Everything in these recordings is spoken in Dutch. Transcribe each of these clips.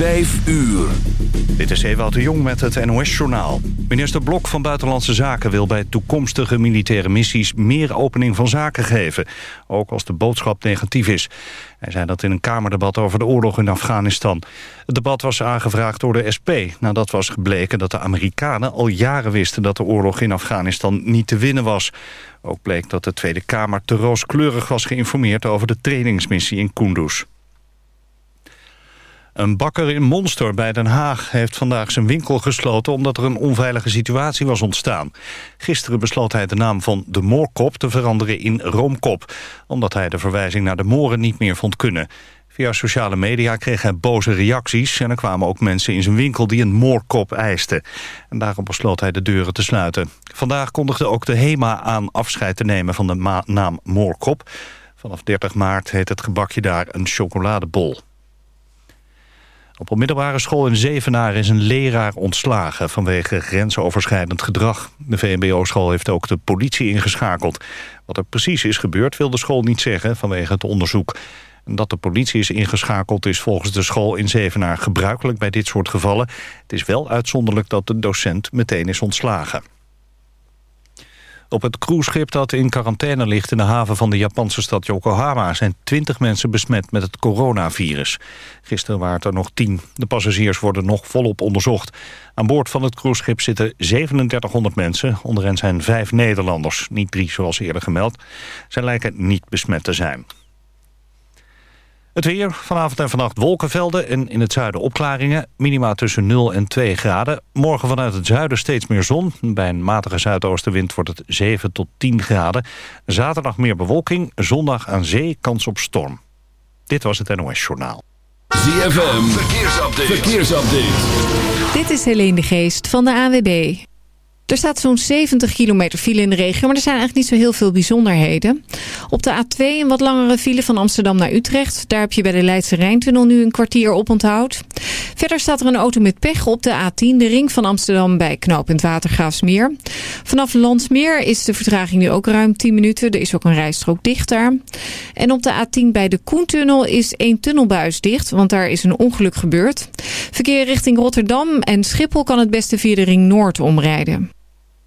Vijf uur. Dit is Ewout de Jong met het NOS-journaal. Minister Blok van Buitenlandse Zaken wil bij toekomstige militaire missies... meer opening van zaken geven, ook als de boodschap negatief is. Hij zei dat in een Kamerdebat over de oorlog in Afghanistan. Het debat was aangevraagd door de SP... nadat was gebleken dat de Amerikanen al jaren wisten... dat de oorlog in Afghanistan niet te winnen was. Ook bleek dat de Tweede Kamer te rooskleurig was geïnformeerd... over de trainingsmissie in Kunduz. Een bakker in Monster bij Den Haag heeft vandaag zijn winkel gesloten... omdat er een onveilige situatie was ontstaan. Gisteren besloot hij de naam van de Moorkop te veranderen in Roomkop... omdat hij de verwijzing naar de moren niet meer vond kunnen. Via sociale media kreeg hij boze reacties... en er kwamen ook mensen in zijn winkel die een moorkop eisten. En daarom besloot hij de deuren te sluiten. Vandaag kondigde ook de HEMA aan afscheid te nemen van de naam Moorkop. Vanaf 30 maart heet het gebakje daar een chocoladebol. Op een middelbare school in Zevenaar is een leraar ontslagen vanwege grensoverschrijdend gedrag. De VMBO-school heeft ook de politie ingeschakeld. Wat er precies is gebeurd wil de school niet zeggen vanwege het onderzoek. Dat de politie is ingeschakeld is volgens de school in Zevenaar gebruikelijk bij dit soort gevallen. Het is wel uitzonderlijk dat de docent meteen is ontslagen. Op het cruiseschip dat in quarantaine ligt in de haven van de Japanse stad Yokohama... zijn 20 mensen besmet met het coronavirus. Gisteren waren het er nog 10. De passagiers worden nog volop onderzocht. Aan boord van het cruiseschip zitten 3700 mensen. Onder hen zijn vijf Nederlanders, niet drie zoals eerder gemeld. Zij lijken niet besmet te zijn. Het weer, vanavond en vannacht wolkenvelden en in het zuiden opklaringen. Minima tussen 0 en 2 graden. Morgen vanuit het zuiden steeds meer zon. Bij een matige zuidoostenwind wordt het 7 tot 10 graden. Zaterdag meer bewolking, zondag aan zee kans op storm. Dit was het NOS Journaal. ZFM, verkeersupdate. verkeersupdate. Dit is Helene de Geest van de AWB. Er staat zo'n 70 kilometer file in de regio, maar er zijn eigenlijk niet zo heel veel bijzonderheden. Op de A2 een wat langere file van Amsterdam naar Utrecht. Daar heb je bij de Leidse Rijntunnel nu een kwartier op onthoud. Verder staat er een auto met pech op de A10, de ring van Amsterdam bij knooppunt Watergraafsmeer. Vanaf Landsmeer is de vertraging nu ook ruim 10 minuten. Er is ook een rijstrook dicht daar. En op de A10 bij de Koentunnel is één tunnelbuis dicht, want daar is een ongeluk gebeurd. Verkeer richting Rotterdam en Schiphol kan het beste via de ring Noord omrijden.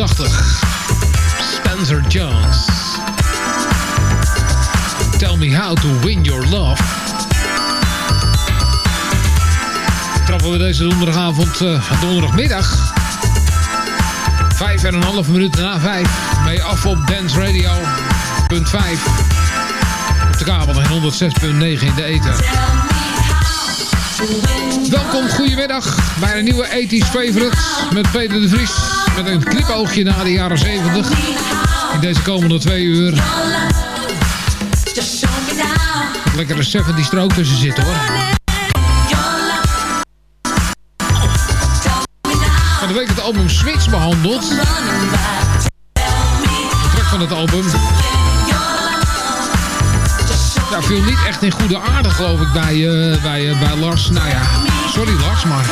1986. Spencer Jones. Tell me how to win your love. Trappen we deze donderdagavond, uh, donderdagmiddag. Vijf en een half minuut na vijf. Mee af op Dance Radio. Punt 5. Op de kabel en 106.9 in de eten. Welkom, goedemiddag bij een nieuwe 80s favorite met Peter de Vries. Met een knipoogje naar de jaren 70. In deze komende twee uur. Lekkere 70 strook tussen zitten hoor. Van de week het album Switch behandeld. De track van het album. Ja, viel niet echt in goede aarde geloof ik bij, uh, bij, uh, bij Lars. Nou ja, sorry Lars, maar...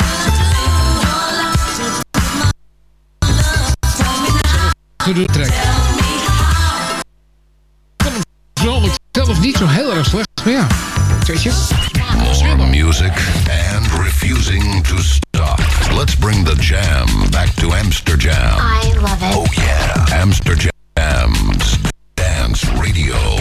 Goede track. Ik vond hem zelf niet zo heel erg slecht, maar ja, weet je. More music and refusing to stop. Let's bring the jam back to Amsterdam. I love it. Oh yeah, Amsterdam's Dance Radio.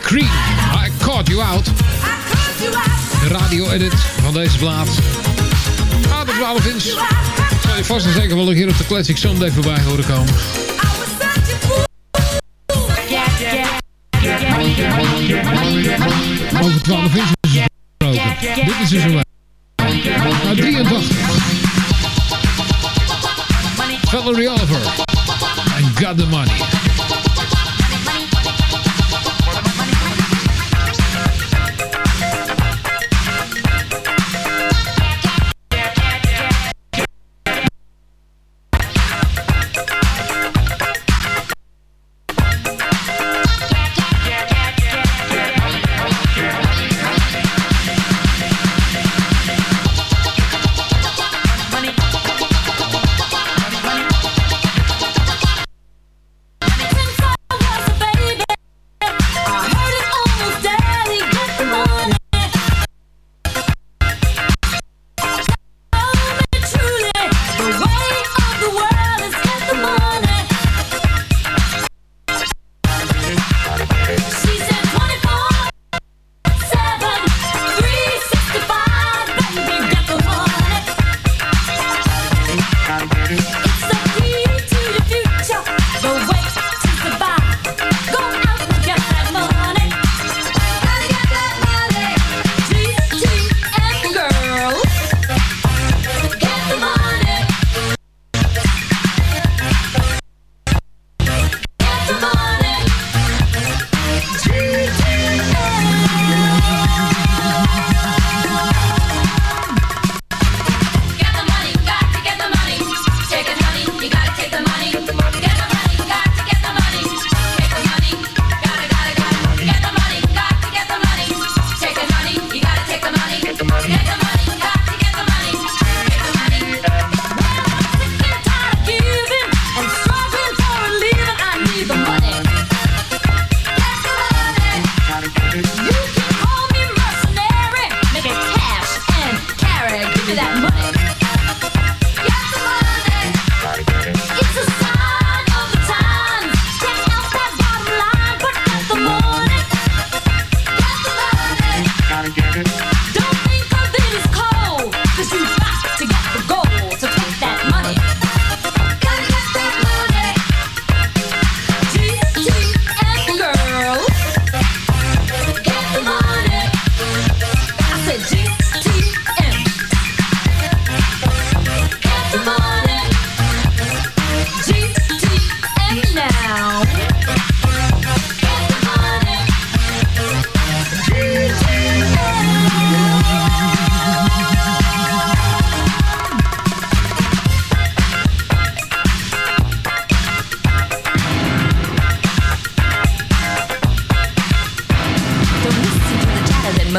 Cream. I Caught You Out. Radio-edit van deze plaat. Ah, de 12 inch. Zal je vast en zeker wel een keer op de Classic Sunday voorbij horen komen. Over 12 inch is het. Dit is dus een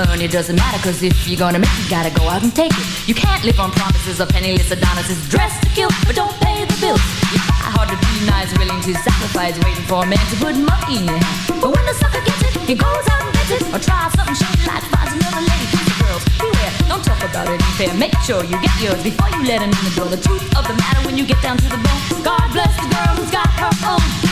that money doesn't matter Cause if you're gonna make it, gotta go out and take it. You can't live on promises of penniless Adonis dressed to kill, but don't pay the bills. You try hard to be nice, willing to sacrifice Waiting for a man to put money in your hand. But when the sucker gets it, he goes out and gets it Or tries something shady like finds another lady. Girls, beware, don't talk about it unfair Make sure you get yours before you let him in the door. The truth of the matter when you get down to the bone God bless the girl who's got her own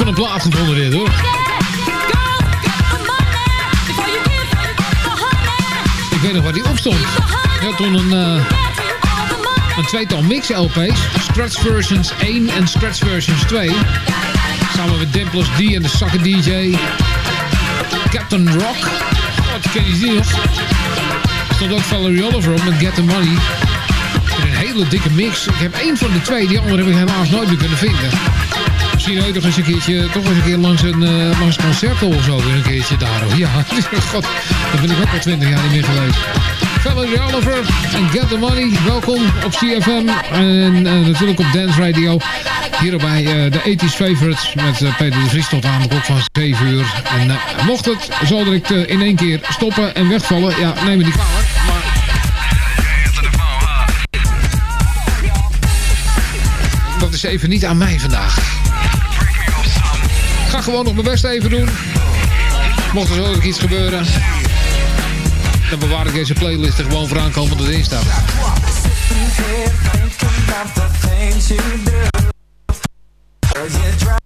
van een plaat gevonden dit hoor. Ik weet nog waar die op stond. Toen een, eh, een tweetal mix-LP's. Scratch Versions 1 en Scratch Versions 2. Samen met Dimples D en de Sucker DJ. Captain Rock. Wat ken je die nog? Stond ook Valerie Oliver op met Get The Money. Een hele dikke mix. Ik heb één van de twee, die andere heb ik helaas nooit meer kunnen vinden. Misschien nog eens een keertje, toch eens een keer langs een, eh, langs concert of zo weer een keertje daar. hoor. Ja, god, daar ben ik ook al twintig jaar niet meer geweest. Valerie Oliver en Get The Money. Welkom op CFM en eh, natuurlijk op Dance Radio. Hier bij eh, de 80s Favorites met Peter de Vries tot aan de klok van 7 uur. En mocht het zo direct eh, in één keer stoppen en wegvallen, ja, neem me niet kwalijk. Dat is even niet aan mij vandaag ga gewoon nog mijn best even doen. Mocht er zo ook iets gebeuren, dan bewaar ik deze playlist er gewoon voor aankomende dinsdag. Are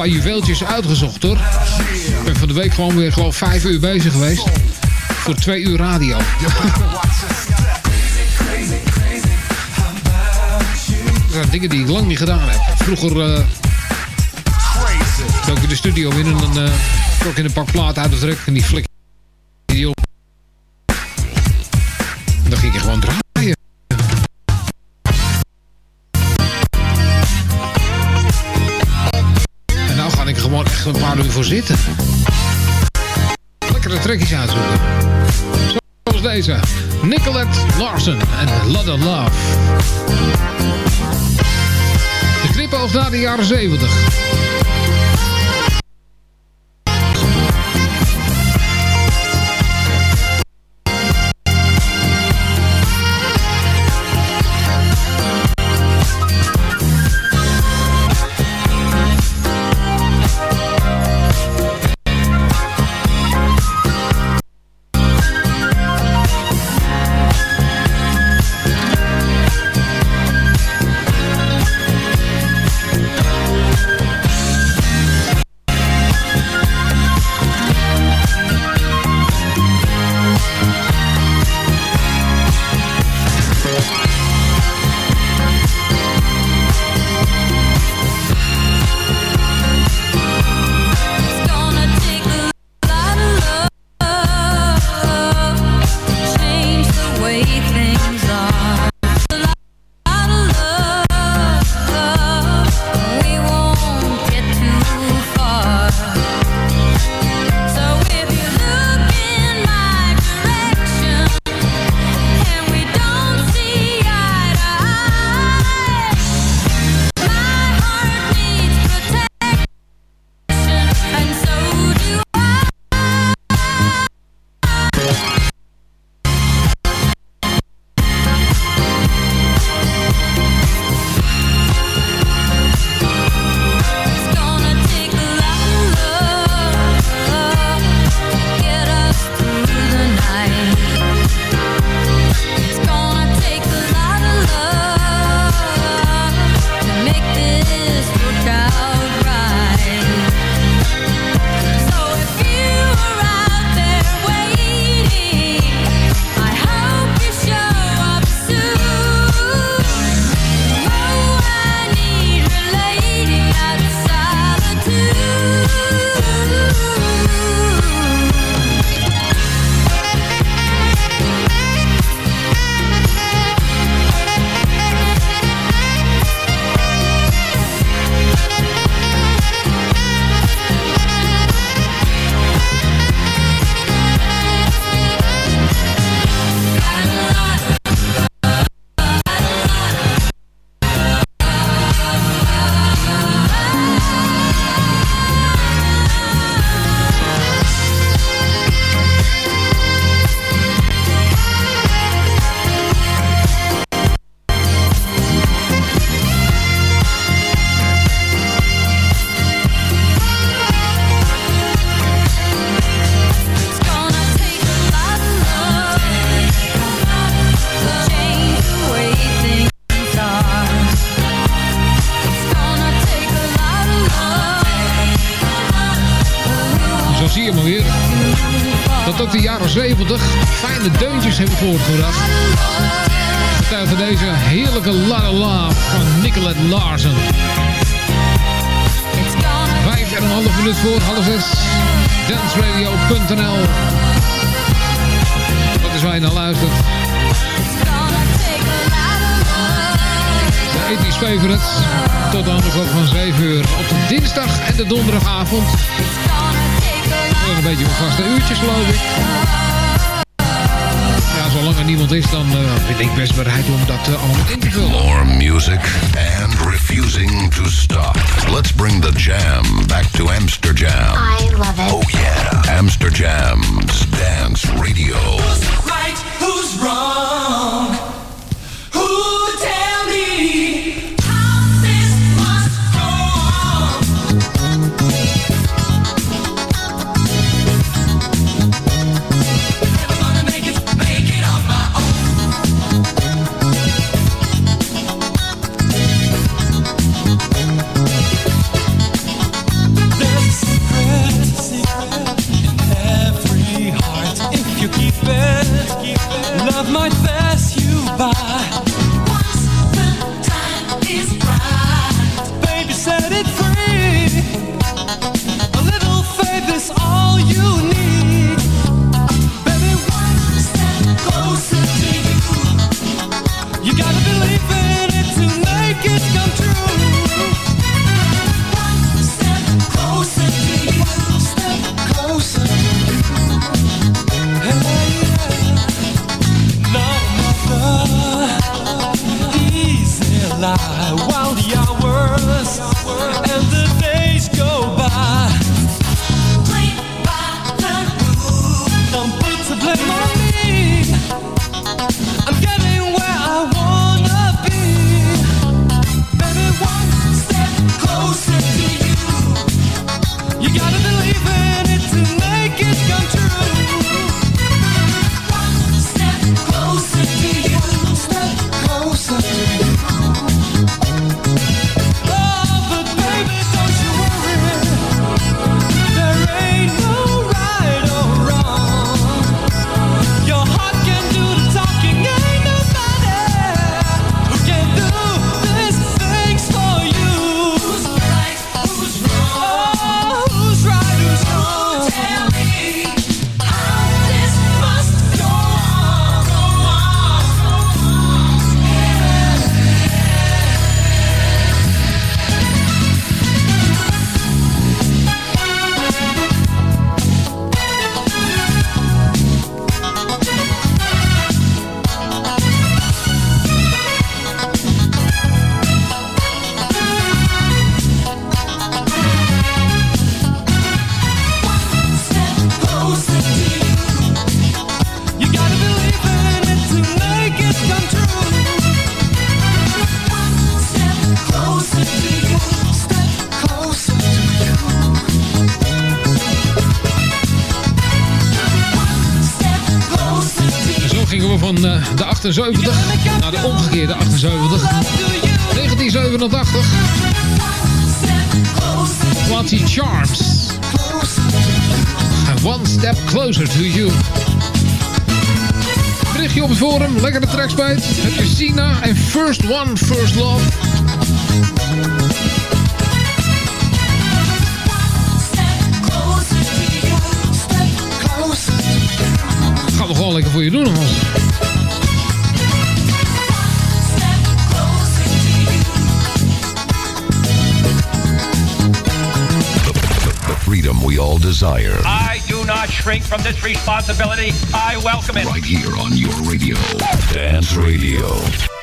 paar juweeltjes uitgezocht hoor. Ik ben van de week gewoon weer geloof 5 uur bezig geweest. Voor 2 uur radio. Dat zijn dingen die ik lang niet gedaan heb. Vroeger uh, dook ik in de studio in en dan uh, trok ik een pak plaat uit de druk en die flik trekjes uitzoeken. Zoals deze. Nicolette Larsen en Lot Love. De knipoog naar de jaren 70. Deze heerlijke La La van Nicolette Larsen. Vijf en een half minuut voor half zes. danceradio.nl. Dat is waar je naar luistert. De ethisch favorite. Tot aan de klok van 7 uur. Op de dinsdag en de donderdagavond. Een beetje vaste uurtjes geloof ik. Ja, zolang er niemand is, dan uh, ben ik best bereid om dat uh, allemaal in te vullen. More music and refusing to stop. Let's bring the jam back to Amsterdam. I love it. Oh yeah. Amsterdam's Dance Radio. Who's right? Who's wrong? 78 naar de omgekeerde 78. 1987. Quanti Charms. One Step Closer to You. Berichtje op het forum, lekkere tracks bij. Heb je Sina en First One, First Love. Gaan we gewoon lekker voor je doen, Hans. Freedom we all desire. I do not shrink from this responsibility. I welcome it. Right here on your radio. Dance Radio.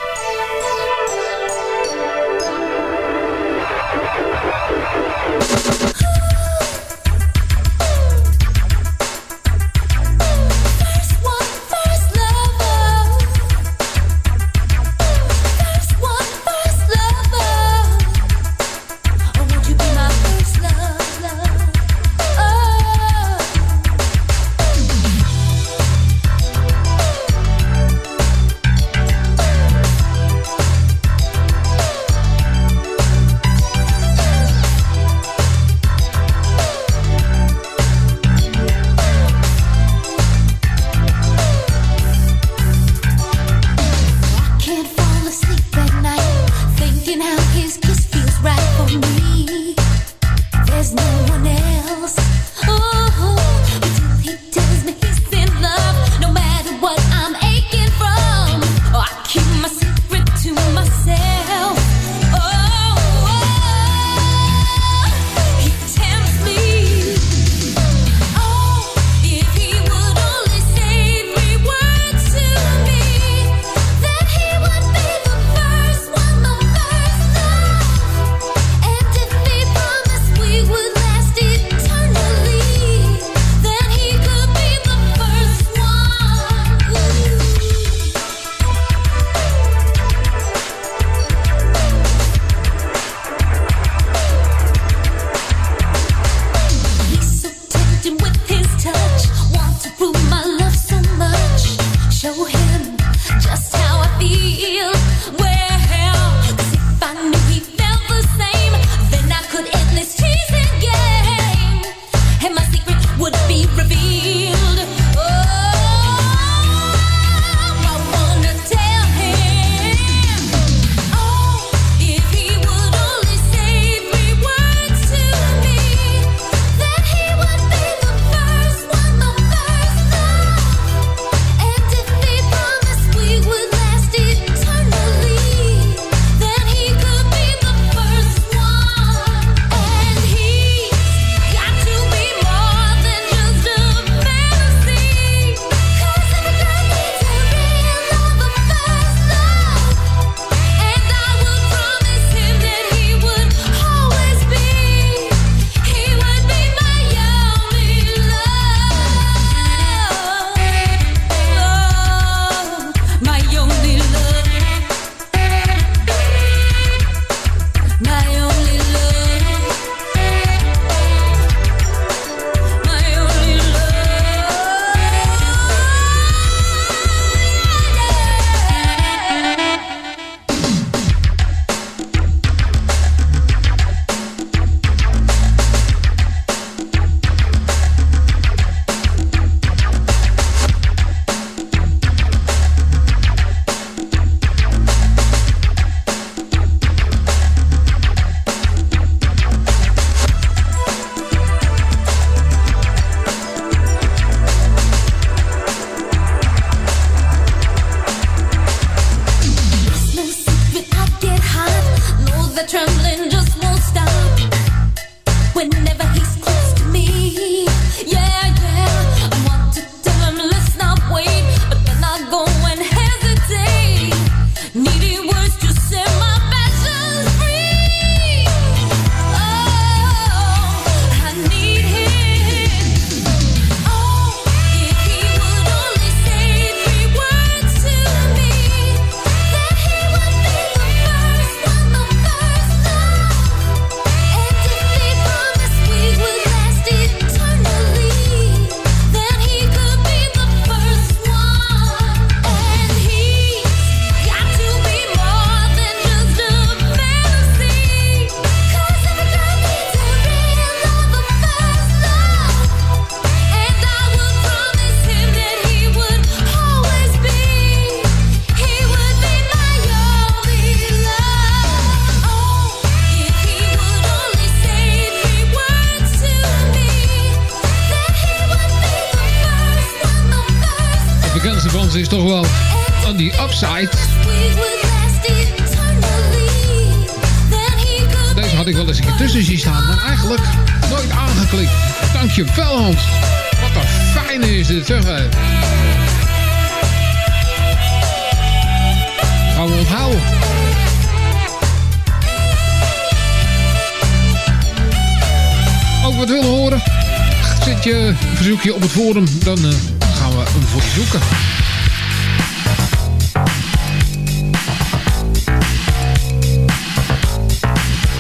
je verzoekje op het forum, dan eh, gaan we hem voor je zoeken.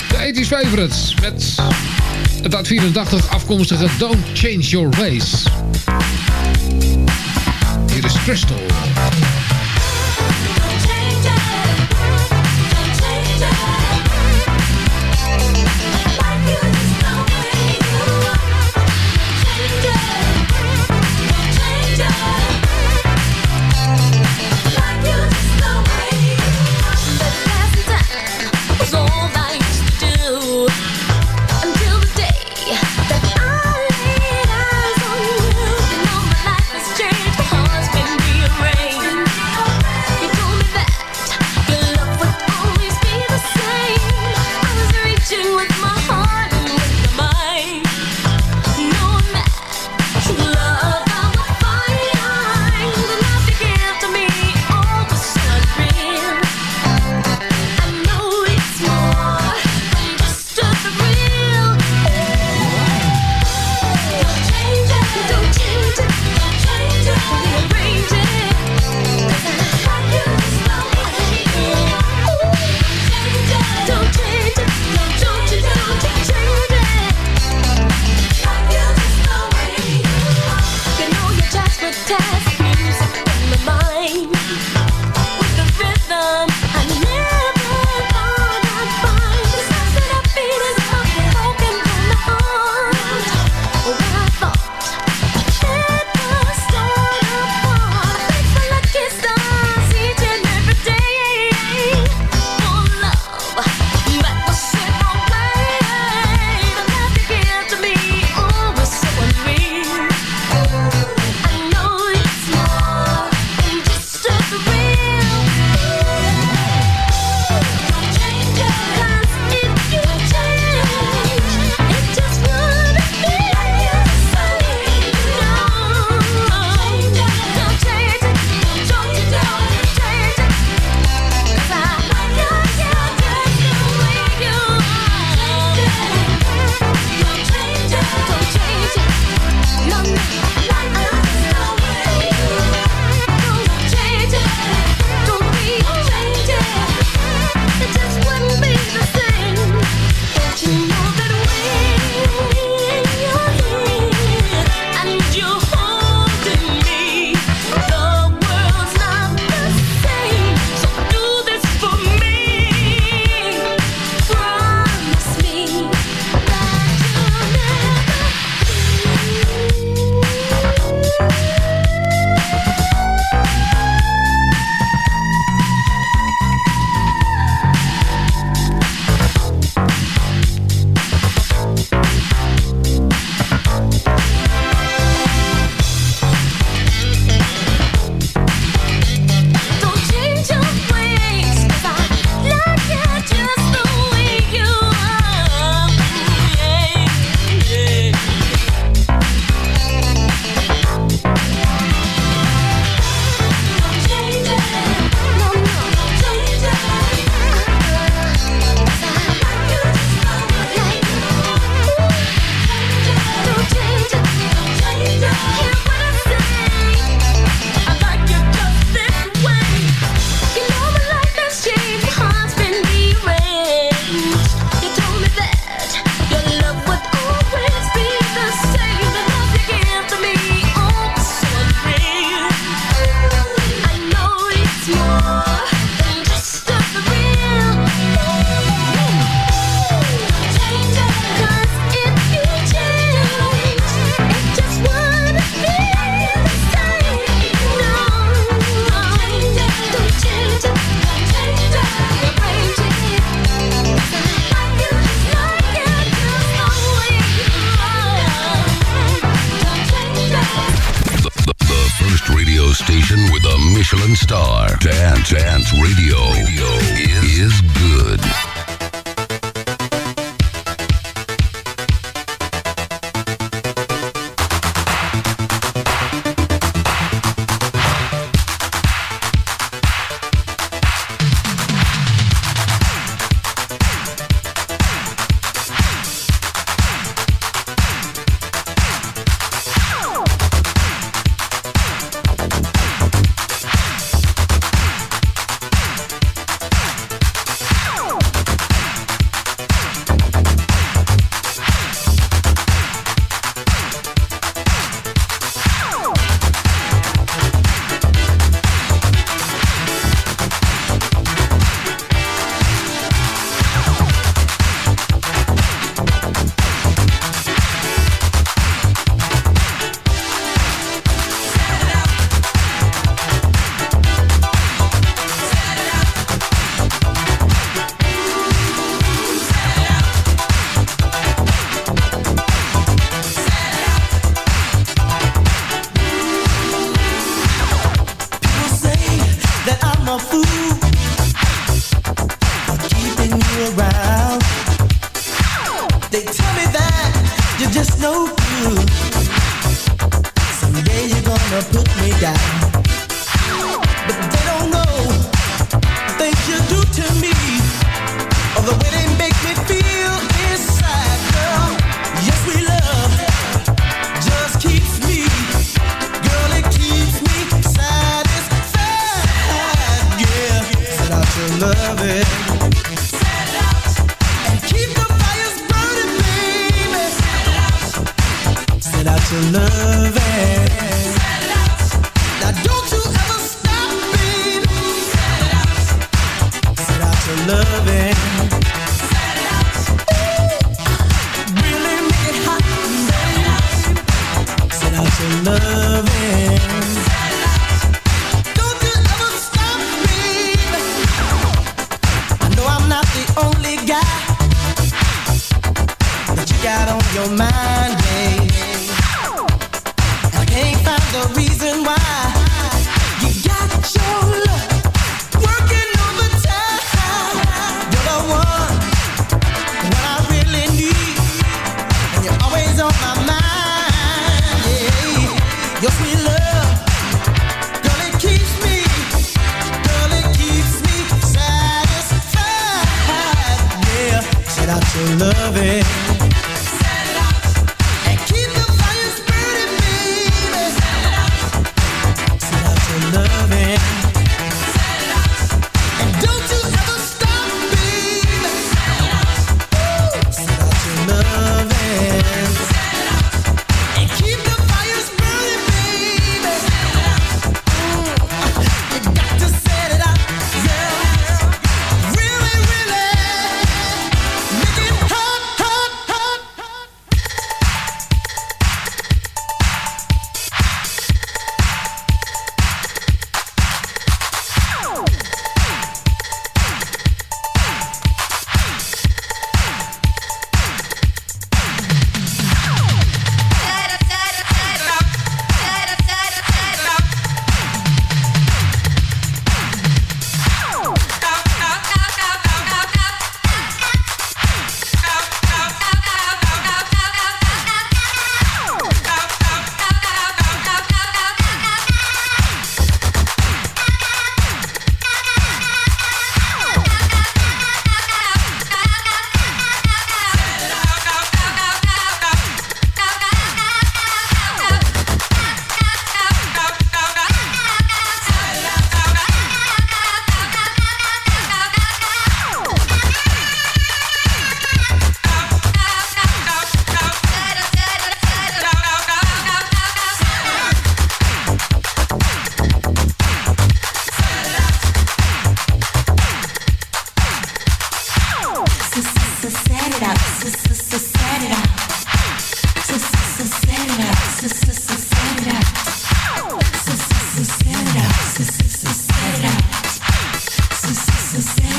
De 80's Favorites met het uit 84 afkomstige Don't Change Your Race. Hier is Crystal.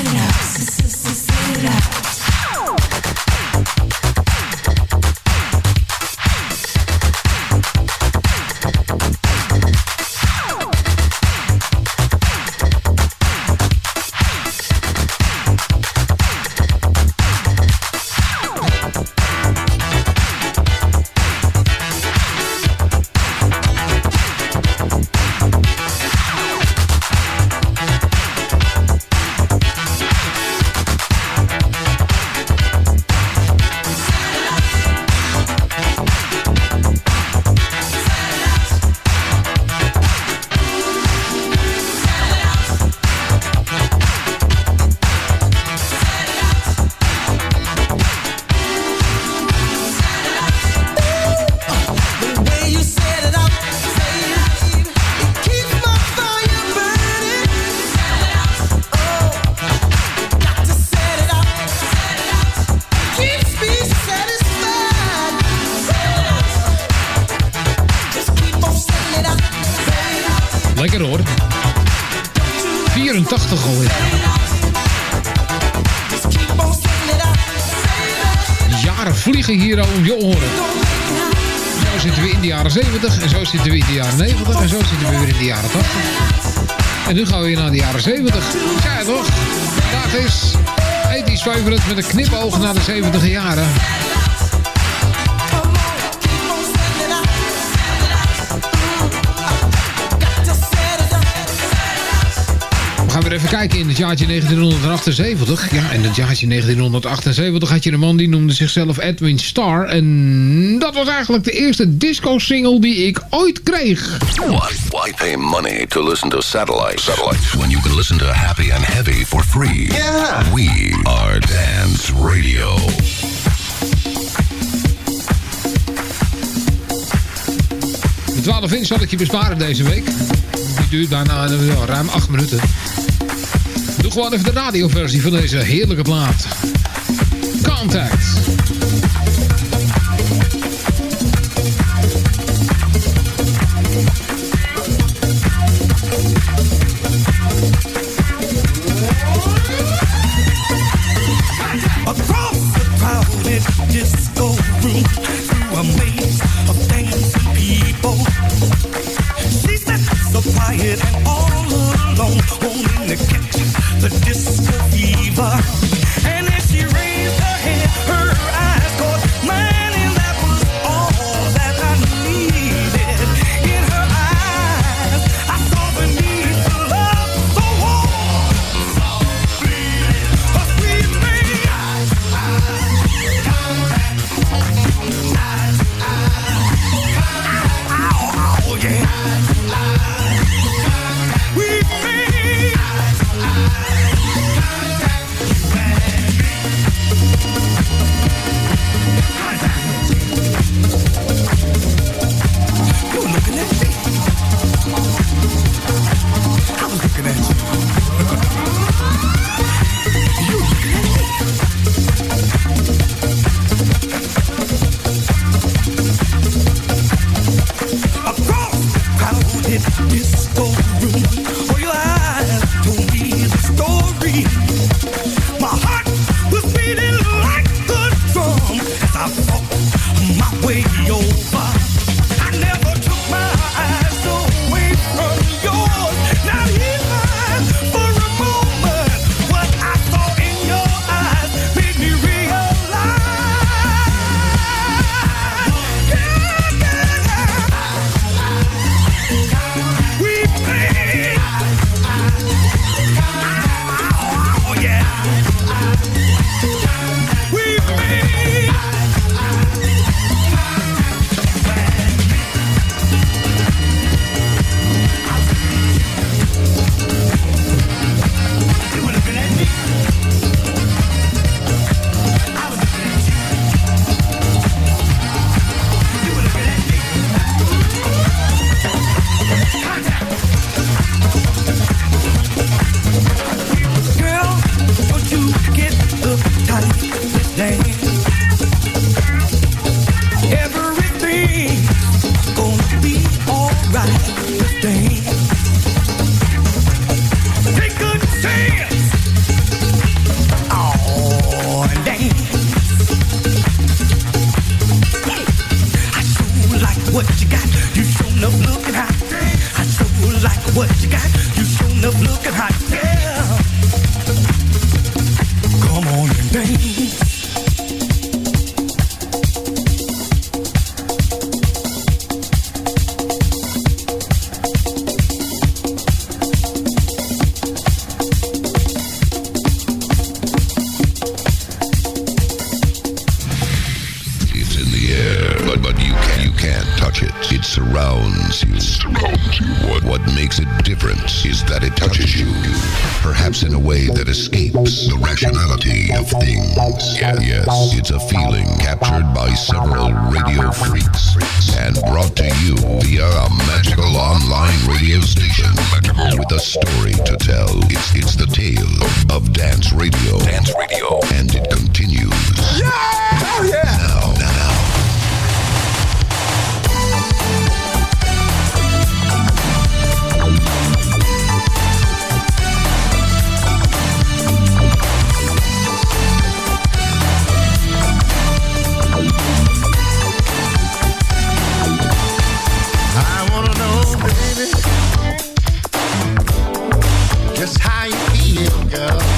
Relax. En nu gaan we weer naar de jaren 70. Ja toch? Vandaag is 80's favorite met een knipoog naar de 70 jaren. Even kijken in het jaartje 1978. Ja, in het jaartje 1978 had je een man die noemde zichzelf Edwin Starr. En dat was eigenlijk de eerste disco-single die ik ooit kreeg. Why, why pay money to listen to satellites? Satellites. When you can listen to Happy and Heavy for free. Yeah. We are Dance Radio. De 12 inch zal ik je besparen deze week. Die duurt bijna eh, ruim 8 minuten. Doe gewoon even de radioversie van deze heerlijke plaat. Contact. It. Surrounds you. surrounds you. What what makes it different is that it touches you, perhaps in a way that escapes the rationality of things. Yes, it's a feeling captured by several radio freaks and brought to you via a magical online radio station with a story to tell. It's it's the tale of dance radio. Dance radio, and it continues. Yeah! Oh yeah! Now. girl.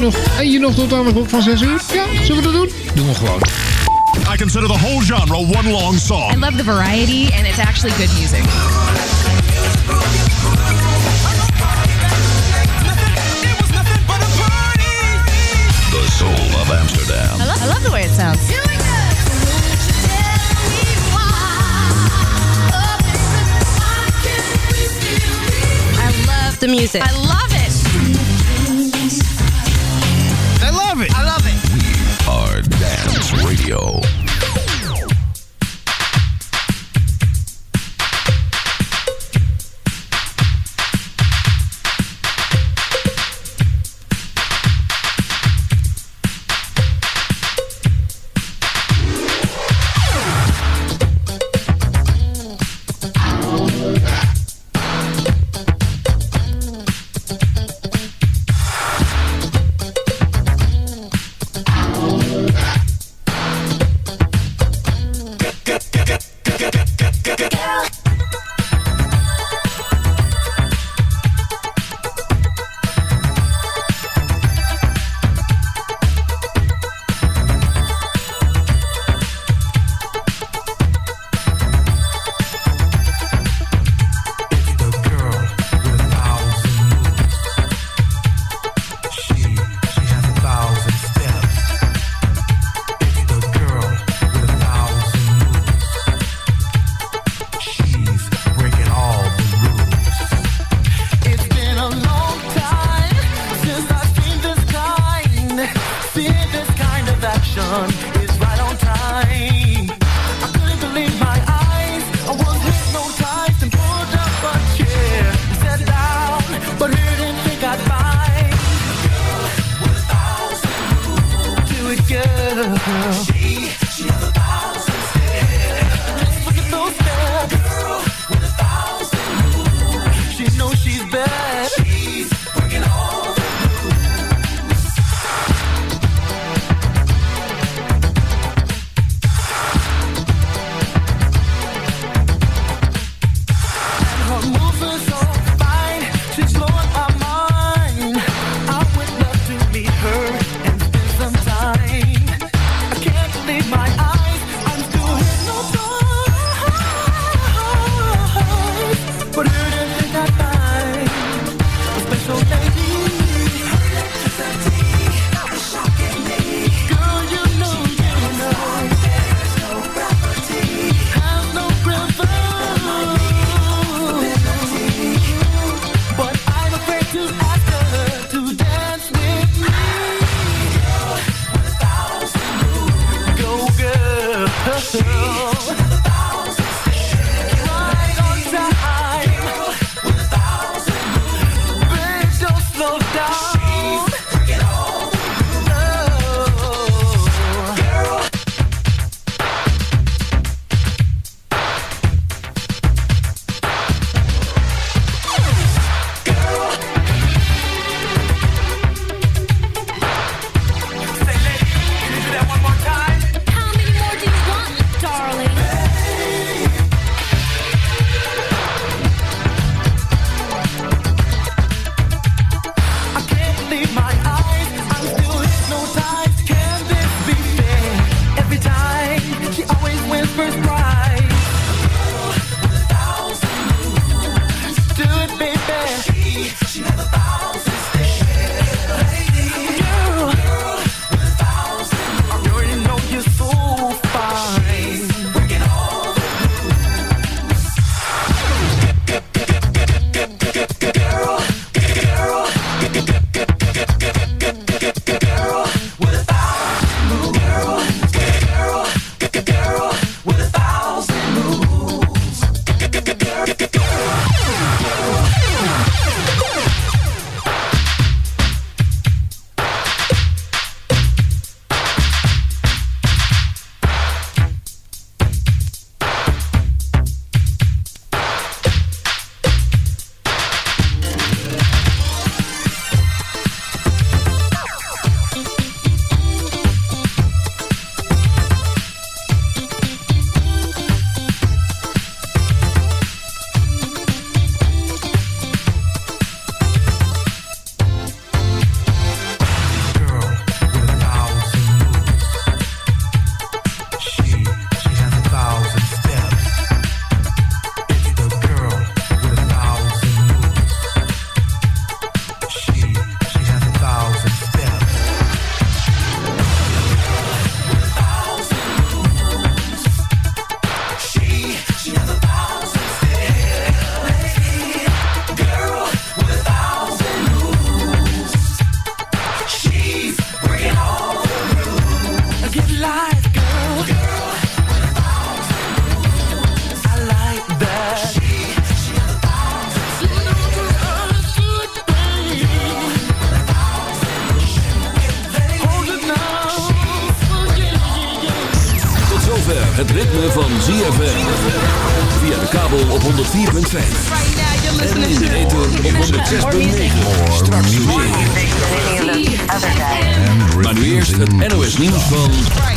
nog, nog tot aan de klok van 6 uur? Ja, zullen we dat doen? Doen we gewoon. I consider the whole genre one long song. I love the variety and it's actually good music. The soul of Amsterdam. I love, I love the way it sounds. I love the music. I love it. Radio.